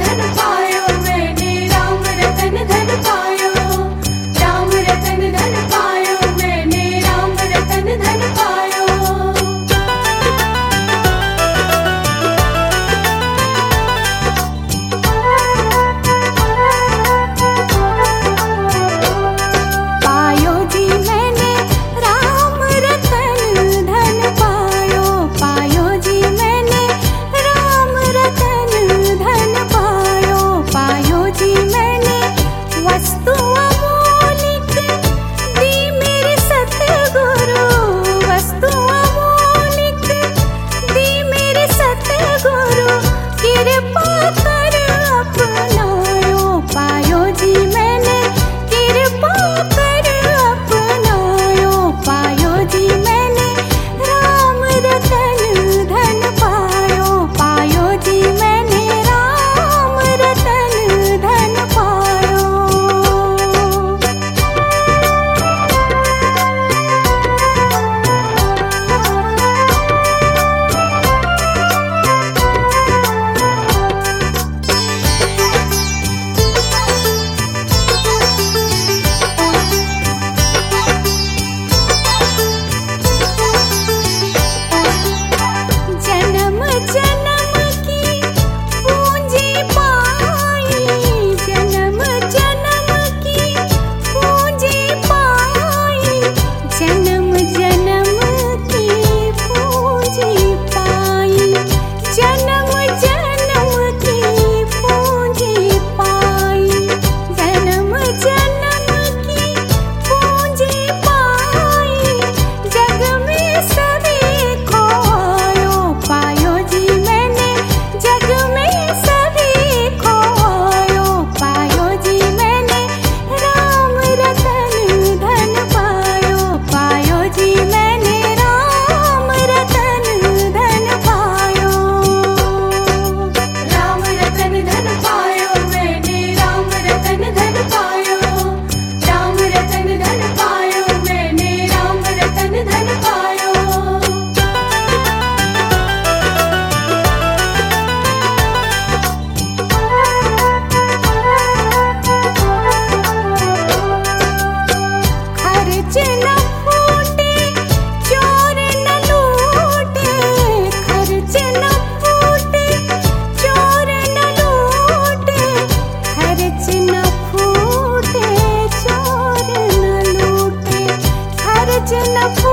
and I fall. না